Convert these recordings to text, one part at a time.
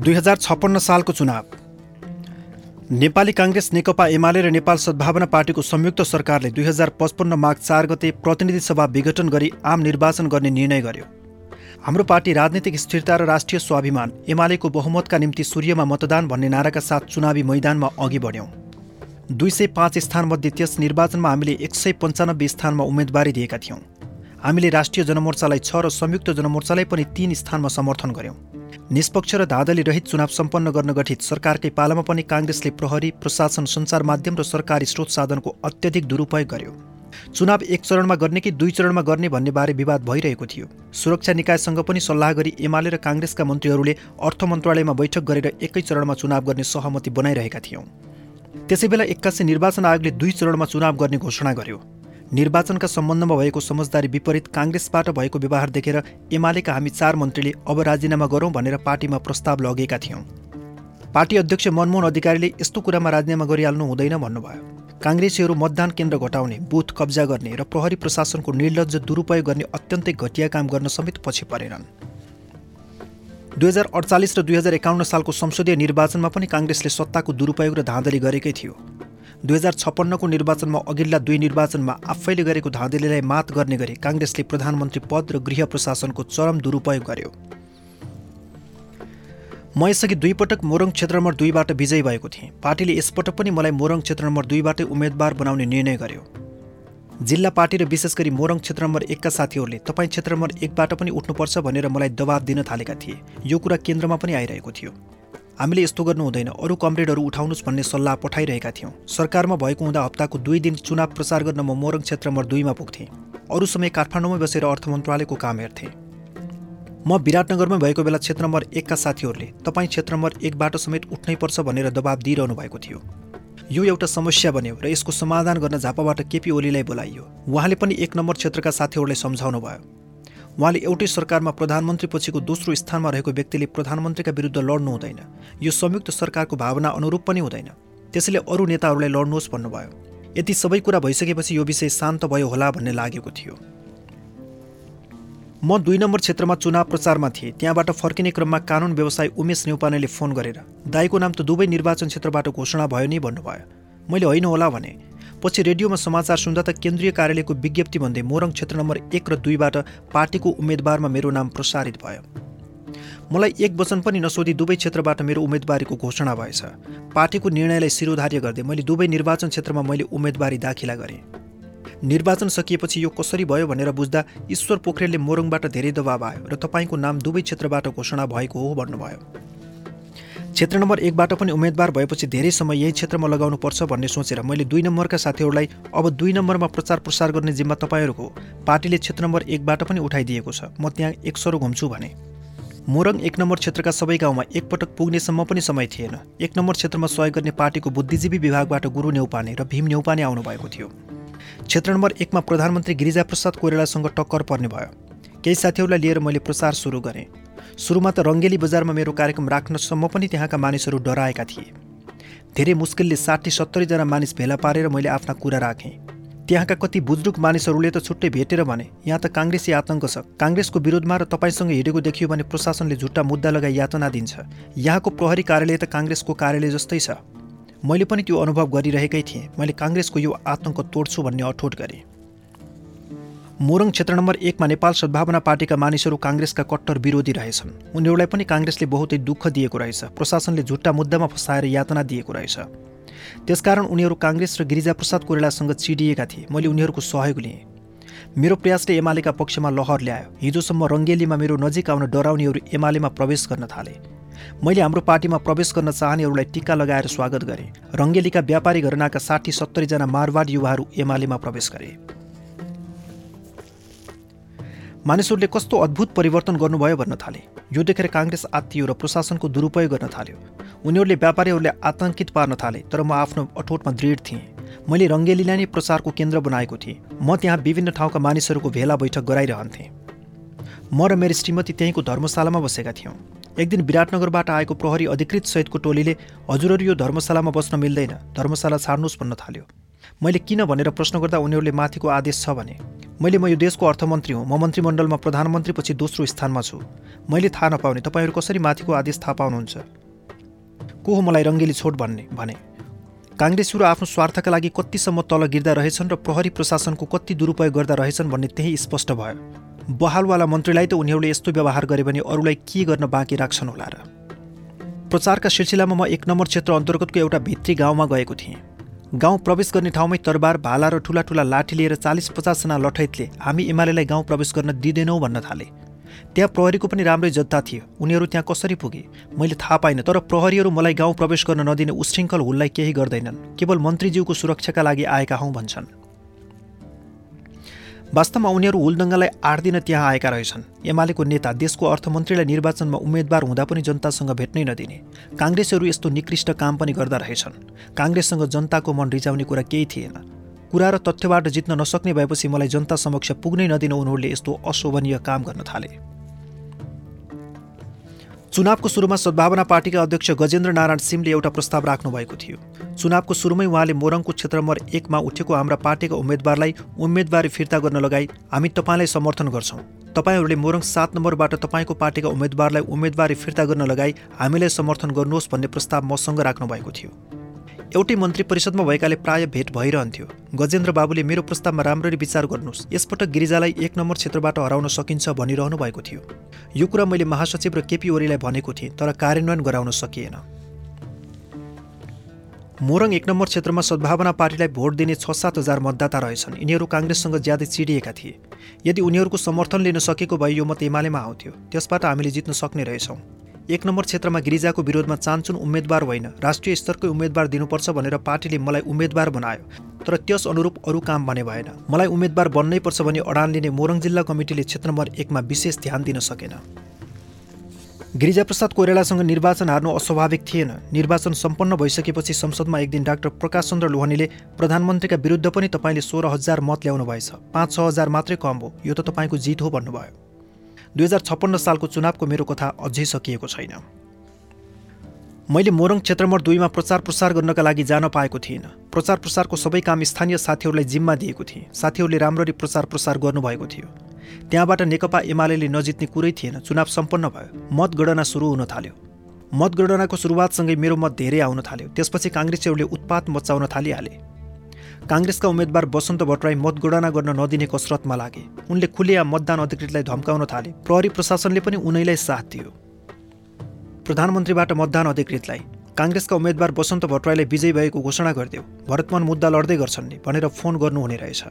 दुई हजार छप्पन्न सालको चुनाव। नेपाली काङ्ग्रेस नेकपा एमाले र नेपाल सद्भावना पार्टीको संयुक्त सरकारले दुई हजार पचपन्न माघ चार गते प्रतिनिधि सभा विघटन गरी आम निर्वाचन गर्ने निर्णय गर्यो। हाम्रो पार्टी राजनीतिक स्थिरता र राष्ट्रिय स्वाभिमान एमालेको बहुमतका निम्ति सूर्यमा मतदान भन्ने नाराका साथ चुनावी मैदानमा अघि बढ्यौँ। दुई सय पाँच स्थानमध्ये त्यस निर्वाचनमा हामीले एक सय पन्चानब्बे स्थानमा उम्मेदवारी दिएका थियौँ। हामीले राष्ट्रिय जनमोर्चालाई छ र संयुक्त जनमोर्चालाई पनि तीन स्थानमा समर्थन गर्यौँ। निष्पक्ष र धाँधली रहित चुनाव सम्पन्न गर्न गठित सरकारकै पालामा पनि काङ्ग्रेसले प्रहरी प्रशासन सञ्चार माध्यम र सरकारी स्रोत साधनको अत्यधिक दुरुपयोग गर्यो। चुनाव एक चरणमा गर्ने कि दुई चरणमा गर्ने भन्ने बारे विवाद भइरहेको थियो। सुरक्षा निकायसँग पनि सल्लाह गरी एमाले र काङ्ग्रेसका मन्त्रीहरूले अर्थ मन्त्रालयमा बैठक गरेर एकै चरणमा चुनाव गर्ने सहमति बनाइरहेका थियौँ। त्यसै बेला एक्कासी निर्वाचन आयोगले दुई चरणमा चुनाव गर्ने घोषणा गर्यो। निर्वाचनका सम्बन्धमा भएको समझदारी विपरीत काङ्ग्रेसबाट भएको व्यवहार देखेर एमालेका हामी चार मन्त्रीले अब राजीनामा गरौँ भनेर पार्टीमा प्रस्ताव लगेका थियौँ। पार्टी अध्यक्ष मनमोहन अधिकारीले यस्तो कुरामा राजीनामा गरिहाल्नु हुँदैन भन्नुभयो। काङ्ग्रेसीहरू मतदान केन्द्र घटाउने बुथ कब्जा गर्ने र प्रहरी प्रशासनको निर्लज दुरुपयोग गर्ने अत्यन्तै घटिया काम गर्न समेत पछि परेनन्। दुई हजार अडचालिस र दुई हजार एकाउन्न सालको संसदीय निर्वाचनमा पनि काङ्ग्रेसले सत्ताको दुरुपयोग र धाँधली गरेकै थियो। दुई हजार छप्पन्नको निर्वाचनमा अघिल्ला दुई निर्वाचनमा आफैले गरेको धाँधलीलाई मात गर्ने गरी काङ्ग्रेसले प्रधानमन्त्री पद र गृह प्रशासनको चरम दुरुपयोग गर्यो। म यसअघि दुईपटक मोरङ क्षेत्र नम्बर दुईबाट विजयी भएको थिएँ। पार्टीले यसपटक पनि मलाई मोरङ क्षेत्र नम्बर दुईबाटै उम्मेद्वार बनाउने निर्णय गर्यो। जिल्ला पार्टी र विशेष गरी मोरङ क्षेत्र नम्बर एकका साथीहरूले तपाईँ क्षेत्र नम्बर एकबाट पनि उठ्नुपर्छ भनेर मलाई दबाब दिन थालेका थिए। यो कुरा केन्द्रमा पनि आइरहेको थियो। हामीले यस्तो गर्नु हुँदैन। अरू कमरेडहरू उठाउनुहोस् भन्ने सल्लाह पठाइरहेका थियौँ। सरकारमा भएको हुँदा हप्ताको दुई दिन चुनाव प्रचार गर्न म मोरङ क्षेत्र नम्बर दुईमा पुग्थेँ। अरू समय काठमाडौँमै बसेर अर्थ मन्त्रालयको काम हेर्थेँ। म विराटनगरमै भएको बेला क्षेत्र नम्बर एकका साथीहरूले तपाईँ क्षेत्र नम्बर एकबाट समेत उठ्नै पर्छ भनेर दबाब दिइरहनु भएको थियो। यो एउटा समस्या बन्यो र यसको समाधान गर्न झापाबाट केपी ओलीलाई बोलाइयो। उहाँले पनि एक नम्बर क्षेत्रका साथीहरूलाई सम्झाउनु भयो उहाँले एउटै सरकारमा प्रधानमन्त्री पछिको दोस्रो स्थानमा रहेको व्यक्तिले प्रधानमन्त्रीका विरुद्ध लड्नु हुँदैन। यो संयुक्त सरकारको भावना अनुरूप पनि हुँदैन। त्यसैले अरू नेताहरूलाई लड्नुहोस् भन्नुभयो। यति सबै कुरा भइसकेपछि यो विषय शान्त भयो होला भन्ने लागेको थियो। म दुई नम्बर क्षेत्रमा चुनाव प्रचारमा थिएँ। त्यहाँबाट फर्किने क्रममा कानुन व्यवसाय उमेश नेउपानेले फोन गरेर दाईको नाम त दुवै निर्वाचन क्षेत्रबाट घोषणा भयो नि भन्नुभयो। मैले होइन होला भने पछि रेडियोमा समाचार सुन्दा त केन्द्रीय कार्यालयको विज्ञप्ति भन्दै मोरङ क्षेत्र नम्बर एक र दुईबाट पार्टीको उम्मेद्वारमा मेरो नाम प्रसारित भयो। मलाई एक वचन पनि नसोधी दुवै क्षेत्रबाट मेरो उम्मेदवारीको घोषणा भएछ। पार्टीको निर्णयलाई शिरोधार्य गर्दै मैले दुवै निर्वाचन क्षेत्रमा मैले उम्मेदवारी दाखिला गरेँ। निर्वाचन सकिएपछि यो कसरी भयो भनेर बुझ्दा ईश्वर पोखरेलले मोरङबाट धेरै दबाब आयो र तपाईँको नाम दुवै क्षेत्रबाट घोषणा भएको हो भन्नुभयो। क्षेत्र नम्बर एकबाट पनि उम्मेद्वार भएपछि धेरै समय यही क्षेत्रमा लगाउनु पर्छ भन्ने सोचेर मैले दुई नम्बरका साथीहरूलाई अब दुई नम्बरमा प्रचार प्रसार गर्ने जिम्मा तपाईँहरूको पार्टीले क्षेत्र नम्बर एकबाट पनि उठाइदिएको छ। म त्यहाँ एक सरो घुम्छु भने। मोरङ एक नम्बर क्षेत्रका सबै गाउँमा एकपटक पुग्नेसम्म पनि समय थिएन। एक नम्बर क्षेत्रमा सहयोग गर्ने पार्टीको बुद्धिजीवी विभागबाट गुरु नेउपाने र भीम नेउपाने आउनुभएको थियो। क्षेत्र नम्बर एकमा प्रधानमन्त्री गिरिजाप्रसाद कोइरालासँग टक्कर पर्ने भयो। केही साथीहरूलाई लिएर मैले प्रचार सुरु गरेँ। सुरुमा त रङ्गेली बजारमा मेरो कार्यक्रम राख्नसम्म पनि त्यहाँका मानिसहरू डराएका थिए। धेरै मुस्किलले साठी सत्तरीजना मानिस भेला पारेर मैले आफ्ना कुरा राखेँ। त्यहाँका कति बुजुर्ग मानिसहरूले त छुट्टै भेटेर भने यहाँ त काङ्ग्रेसी आतङ्क छ। काङ्ग्रेसको विरोधमा र तपाईँसँग हिँडेको देखियो भने प्रशासनले झुट्टा मुद्दा लगाई यातना दिन्छ। यहाँको प्रहरी कार्यालय त काङ्ग्रेसको कार्यालय जस्तै छ। मैले पनि त्यो अनुभव गरिरहेकै थिएँ। मैले काङ्ग्रेसको यो आतङ्क तोड्छु भन्ने अठोट गरेँ। मोरङ क्षेत्र नम्बर एकमा नेपाल सद्भावना पार्टीका मानिसहरू काङ्ग्रेसका कट्टर विरोधी रहेछन्। उनीहरूलाई पनि काङ्ग्रेसले बहुतै दुःख दिएको रहेछ। प्रशासनले झुट्टा मुद्दामा फसाएर यातना दिएको रहेछ। त्यसकारण उनीहरू काङ्ग्रेस र गिरिजाप्रसाद कोइरालासँग चिडिएका थिए। मैले उनीहरूको सहयोग लिएँ। मेरो प्रयासले एमालेका पक्षमा लहर ल्यायो। हिजोसम्म रङ्गेलीमा मेरो नजिक आउन डराउनेहरू एमालेमा प्रवेश गर्न थाले। मैले हाम्रो पार्टीमा प्रवेश गर्न चाहनेहरूलाई टिका लगाएर स्वागत गरेँ। रङ्गेलीका व्यापारी घरनाका साठी सत्तरीजना मारवाड युवाहरू एमालेमा प्रवेश गरे। मानिसहरूले कस्तो अद्भुत परिवर्तन गर्नुभयो भन्न थाले। यो देखेर काङ्ग्रेस आत्तियो र प्रशासनको दुरुपयोग गर्न थाल्यो। उनीहरूले व्यापारीहरूले आतङ्कित पार्न थाले तर म आफ्नो अठोटमा दृढ थिएँ। मैले रङ्गेलीलाई नै प्रचारको केन्द्र बनाएको थिएँ। म त्यहाँ विभिन्न ठाउँका मानिसहरूको भेला बैठक गराइरहन्थेँ। म र मेरो श्रीमती त्यहीँको धर्मशालामा बसेका थियौँ। एक दिन विराटनगरबाट आएको प्रहरी अधिकृत सहितको टोलीले हजुरहरू यो धर्मशालामा बस्न मिल्दैन। धर्मशाला छाड्नुहोस् भन्न थाल्यो। मैले किन भनेर प्रश्न गर्दा उनीहरूले माथिको आदेश छ भने? मैले म यो देशको अर्थमन्त्री हुँ। म मन्त्रीमण्डलमा प्रधानमन्त्रीपछि दोस्रो स्थानमा छु। मैले थाहा नपाउने तपाईँहरू कसरी माथिको आदेश थाहा पाउनुहुन्छ? को हो मलाई रङ्गेली छोड भन्ने? भने काङ्ग्रेसहरू आफ्नो स्वार्थका लागि कतिसम्म तल गिर्दा रहेछन् र प्रहरी प्रशासनको कति दुरुपयोग गर्दा रहेछन् भन्ने त्यही स्पष्ट भयो। बहालवाला मन्त्रीलाई त उनीहरूले यस्तो व्यवहार गरे भने अरूलाई के गर्न बाँकी राख्छन् होला र? प्रचारका सिलसिलामा म एक नम्बर क्षेत्र अन्तर्गतको एउटा भित्री गाउँमा गएको थिएँ। गाउँ प्रवेश गर्ने ठाउँमै तरबार भाला र ठुला ठुला लाठी लिएर चालिस पचासजना लठैतले हामी एमालेलाई गाउँ प्रवेश गर्न दिँदैनौँ भन्न थाले। त्यहाँ प्रहरीको पनि राम्रै जत्ता थियो। उनीहरू त्यहाँ कसरी पुगे? मैले थाहा पाइनँ तर प्रहरीहरू मलाई गाउँ प्रवेश गर्न नदिने उशृङ्खल हुललाई केही गर्दैनन्। केवल मन्त्रीज्यूको सुरक्षाका लागि आएका हौँ भन्छन्। वास्तवमा उनीहरू हुलदङ्गालाई आठ दिन त्यहाँ आएका रहेछन्। एमालेको नेता देशको अर्थमन्त्रीलाई निर्वाचनमा उम्मेद्वार हुँदा पनि जनतासँग भेट्नै नदिने। काङ्ग्रेसहरू यस्तो निकृष्ट काम पनि गर्दा रहेछन्। काङ्ग्रेससँग जनताको मन रिजाउने कुरा केही थिएन। कुरा र तथ्यबाट जित्न नसक्ने भएपछि मलाई जनता समक्ष पुग्नै नदिन उनीहरूले यस्तो अशोभनीय काम गर्न थाले। चुनावको सुरुमा सद्भावना पार्टीका अध्यक्ष गजेन्द्र नारायण सिंहले एउटा प्रस्ताव राख्नु भएको थियो। चुनावको सुरुमै उहाँले मोरङको क्षेत्र नम्बर एकमा उठेको हाम्रा पार्टीका उम्मेद्वारलाई उम्मेदवारी फिर्ता गर्न लगाई हामी तपाईँलाई समर्थन गर्छौँ। तपाईँहरूले मोरङ सात नम्बरबाट तपाईँको पार्टीका उम्मेद्वारलाई उम्मेदवारी फिर्ता गर्न लगाई हामीलाई समर्थन गर्नुहोस् भन्ने प्रस्ताव मसँग राख्नु भएको थियो। एउटै मन्त्री परिषदमा भएकाले प्राय भेट भइरहन्थ्यो। गजेन्द्र बाबुले मेरो प्रस्तावमा राम्ररी विचार गर्नुहोस्। यसपटक गिरिजालाई एक नम्बर क्षेत्रबाट हराउन सकिन्छ भनिरहनु भएको थियो। यो कुरा मैले महासचिव र केपी ओलीलाई भनेको थिएँ तर कार्यान्वयन गराउन सकिएन। मोरङ एक नम्बर क्षेत्रमा सद्भावना पार्टीलाई भोट दिने छ सात हजार मतदाता रहेछन्। यिनीहरू काङ्ग्रेससँग ज्यादै चिडिएका थिए। यदि उनीहरूको समर्थन लिन सकेको भए यो मत एमालेमा आउँथ्यो। त्यसबाट हामीले जित्न सक्ने रहेछौँ। एक नम्बर क्षेत्रमा गिरिजाको विरोधमा चान्चुन उम्मेद्वार होइन। राष्ट्रिय स्तरकै उम्मेद्वार दिनुपर्छ भनेर पार्टीले मलाई उम्मेद्वार बनायो तर त्यस अनुरूप अरू काम भने भएन। मलाई उम्मेद्वार बन्नै पर्छ भने अडान लिने मोरङ जिल्ला कमिटीले क्षेत्र नम्बर एकमा विशेष ध्यान दिन सकेन। गिरिजाप्रसाद कोइरालासँग निर्वाचन हार्नु अस्वाभाविक थिएन। निर्वाचन सम्पन्न भइसकेपछि संसदमा एक दिन डाक्टर प्रकाश चन्द्र लोहनीले प्रधानमन्त्रीका विरुद्ध पनि तपाईँले सोह्र हजार मत ल्याउनु भएछ पाँच छ हजार मात्रै कम हो। यो त तपाईँको जित हो भन्नुभयो। दुई हजार छप्पन्न सालको चुनावको मेरो कथा अझै सकिएको छैन। मैले मोरङ क्षेत्र नम्बर दुईमा प्रचार प्रसार गर्नका लागि जान पाएको थिइनँ। प्रचार प्रसारको सबै काम स्थानीय साथीहरूलाई जिम्मा दिएको थिएँ। साथीहरूले राम्ररी प्रचार प्रसार गर्नुभएको थियो। त्यहाँबाट नेकपा एमाले नजित्ने कुरै थिएन। चुनाव सम्पन्न भयो। मतगणना सुरु हुन थाल्यो। मतगणनाको सुरुवातसँगै मेरो मत धेरै आउन थाल्यो। त्यसपछि काङ्ग्रेसीहरूले उत्पात मचाउन थालिहाले। काङ्ग्रेसका उम्मेद्वार बसन्त भट्टराई मतगणना गर्न नदिने कसरतमा लागे। उनले खुलिया मतदान अधिकृतलाई धम्काउन थाले। प्रहरी प्रशासनले पनि उनैलाई साथ दियो। प्रधानमन्त्रीबाट मतदान अधिकृतलाई। काङ्ग्रेसका उम्मेद्वार बसन्त भट्टराईले विजयी भएको घोषणा गरिदेऊ भरतमान मुद्दा लड्दै गर्छन् नि भनेर फोन गर्नुहुने रहेछ।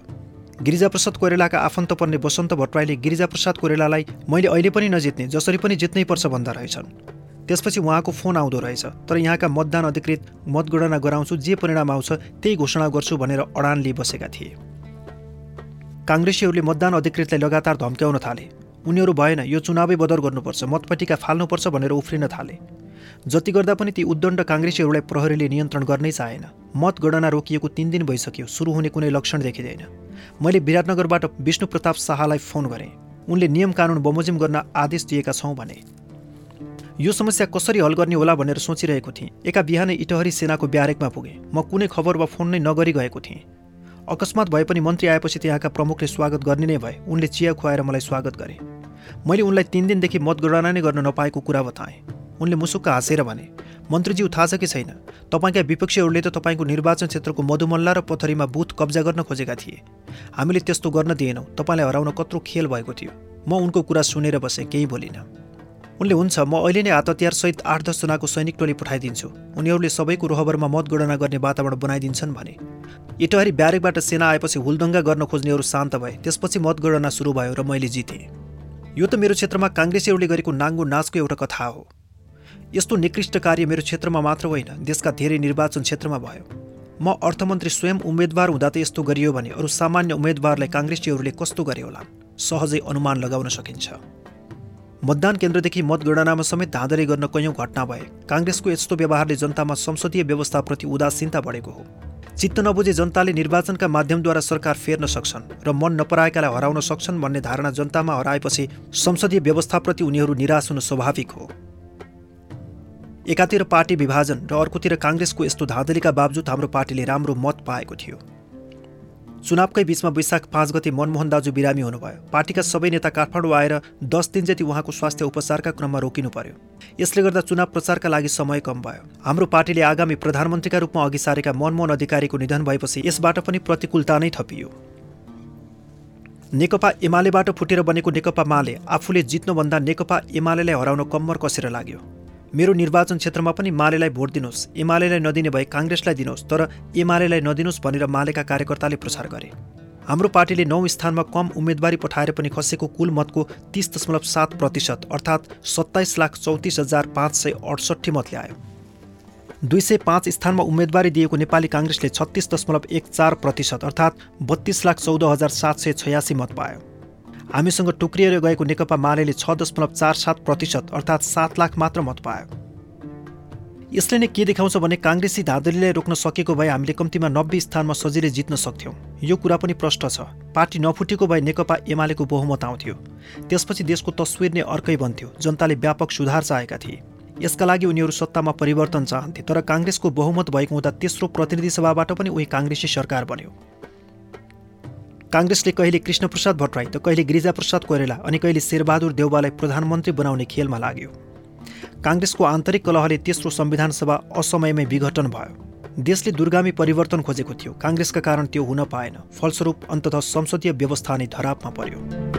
गिरिजाप्रसाद कोइरालाका आफन्त पर्ने बसन्त भट्टराईले गिरिजाप्रसाद कोइरालालाई मैले अहिले पनि नजित्ने जसरी पनि जित्नै पर्छ भन्दा रहेछन्। त्यसपछि उहाँको फोन आउँदो रहेछ। तर यहाँका मतदान अधिकृत मतगणना गराउँछु जे परिणाम आउँछ त्यही घोषणा गर्छु भनेर अडान लिइ बसेका थिए। काङ्ग्रेसीहरूले मतदान अधिकृतलाई लगातार धम्क्याउन थाले। उनीहरू भएन यो चुनावै बदर गर्नुपर्छ मतपट्टिका फाल्नुपर्छ भनेर उफ्रिन थाले। जति गर्दा पनि ती उद्दण्ड काङ्ग्रेसीहरूलाई प्रहरीले नियन्त्रण गर्नै चाहेन। मतगणना रोकिएको तिन दिन भइसक्यो सुरु हुने कुनै लक्षण देखिँदैन। मैले विराटनगरबाट विष्णु प्रताप शाहलाई फोन गरेँ। उनले नियम कानुन बमोजिम गर्न आदेश दिएका छौँ भने। यो समस्या कसरी हल गर्ने होला भनेर सोचिरहेको थिएँ। एका बिहानै इटहरी सेनाको ब्यारेकमा पुगेँ। म कुनै खबर वा फोन नै नगरी गएको थिएँ। अकस्मात भए पनि मन्त्री आएपछि त्यहाँका प्रमुखले स्वागत गर्ने नै भए। उनले चिया खुवाएर मलाई स्वागत गरे। मैले उनलाई तिन दिनदेखि मतगणना नै गर्न नपाएको कुरा बताएँ। उनले मुसुक्क हाँसेर भने मन्त्रीज्यू थाहा छ कि छैन? तपाईँका विपक्षीहरूले त तपाईँको निर्वाचन क्षेत्रको मधुमल्ला र पथरीमा बुथ कब्जा गर्न खोजेका थिए। हामीले त्यस्तो गर्न दिएनौँ। तपाईँलाई हराउन कत्रो खेल भएको थियो। म उनको कुरा सुनेर बसेँ केही बोलिनँ। उनले हुन्छ म अहिले नै हात हतियारसहित आठ दसजनाको सैनिक टोली पठाइदिन्छु। उनीहरूले सबैको रोहबरमा मतगणना गर्ने वातावरण बनाइदिन्छन् भने। इटहरी ब्यारेकबाट सेना आएपछि हुलदङ्गा गर्न खोज्नेहरू शान्त भए त्यसपछि मतगणना सुरु भयो र मैले जितेँ। यो त मेरो क्षेत्रमा काङ्ग्रेसीहरूले गरेको नाङ्गो नाचको एउटा कथा हो। यस्तो निकृष्ट कार्य मेरो क्षेत्रमा मात्र होइन देशका धेरै निर्वाचन क्षेत्रमा भयो। म अर्थमन्त्री स्वयं उम्मेद्वार हुँदा त यस्तो गरियो भने अरू सामान्य उम्मेद्वारलाई काङ्ग्रेसीहरूले कस्तो गरे होला? सहजै अनुमान लगाउन सकिन्छ। मतदान केन्द्रदेखि मतगणनामा समेत धाँधली गर्न कैयौँ घटना भए। काङ्ग्रेसको यस्तो व्यवहारले जनतामा संसदीय व्यवस्थाप्रति उदासीनता बढेको हो। चित्त नबुझे जनताले निर्वाचनका माध्यमद्वारा सरकार फेर्न सक्छन् र मन नपराएकालाई हराउन सक्छन् भन्ने धारणा जनतामा हराएपछि संसदीय व्यवस्थाप्रति उनीहरू निराश हुन स्वाभाविक हो। एकातिर पार्टी विभाजन र अर्कोतिर काङ्ग्रेसको यस्तो धाँधलीका बावजुद हाम्रो पार्टीले राम्रो मत पाएको थियो। चुनावकै बीचमा वैशाख पाँच गते मनमोहन दाजु बिरामी हुनुभयो। पार्टीका सबै नेता काठमाडौँ आएर दस दिन जति उहाँको स्वास्थ्य उपचारका क्रममा रोकिनु पर्यो। यसले गर्दा चुनाव प्रचारका लागि समय कम भयो। हाम्रो पार्टीले आगामी प्रधानमन्त्रीका रूपमा अघि सारेका मनमोहन अधिकारीको निधन भएपछि यसबाट पनि प्रतिकूलता नै थपियो। नेकपा एमालेबाट फुटेर बनेको नेकपा माले आफूले जित्नुभन्दा नेकपा एमालेलाई हराउन कम्मर कसेर लाग्यो। मेरो निर्वाचन क्षेत्रमा पनि मालेलाई भोट दिनुहोस्। एमालेलाई नदिने भए काङ्ग्रेसलाई दिनुहोस् तर एमालेलाई नदिनुहोस् भनेर मालेका कार्यकर्ताले प्रचार गरे। हाम्रो पार्टीले नौ स्थानमा कम उम्मेदवारी पठाएर पनि खसेको कुल मतको तिस दशमलव सात प्रतिशत अर्थात् सत्ताइस लाख चौतिस हजार पाँच सय अडसट्ठी मत ल्यायो। दुई सय पाँच स्थानमा उम्मेदवारी दिएको नेपाली काङ्ग्रेसले छत्तिस दशमलव एक चार प्रतिशत अर्थात् बत्तीस लाख चौध हजार सात सय छयासी मत पायो। हामीसँग टुक्रिएर गएको नेकपा माले छ दशमलव चार सात प्रतिशत अर्थात् सात लाख मात्र मत पायो। यसले नै के देखाउँछ भने काङ्ग्रेसी धाँधलीलाई रोक्न सकेको भए हामीले कम्तीमा नब्बे स्थानमा सजिलै जित्न सक्थ्यौँ। यो कुरा पनि प्रष्ट छ। पार्टी नफुटेको भए नेकपा एमालेको बहुमत आउँथ्यो। त्यसपछि देशको तस्विर नै अर्कै बन्थ्यो। जनताले व्यापक सुधार चाहेका थिए। यसका लागि उनीहरू सत्तामा परिवर्तन चाहन्थे तर काङ्ग्रेसको बहुमत भएको हुँदा तेस्रो प्रतिनिधि सभाबाट पनि उही काङ्ग्रेसी सरकार बन्यो। काङ्ग्रेसले कहिले कृष्णप्रसाद भट्टराई त कहिले गिरिजाप्रसाद कोइरेला अनि कहिले शेरबहादुर देउबालाई प्रधानमन्त्री बनाउने खेलमा लाग्यो। काङ्ग्रेसको आन्तरिक कलहले तेस्रो संविधान सभा असमयमै विघटन भयो। देशले दुर्गामी परिवर्तन खोजेको थियो। काङ्ग्रेसका कारण त्यो हुन पाएन। फलस्वरूप अन्तत संसदीय व्यवस्था नै धरापमा पर्यो।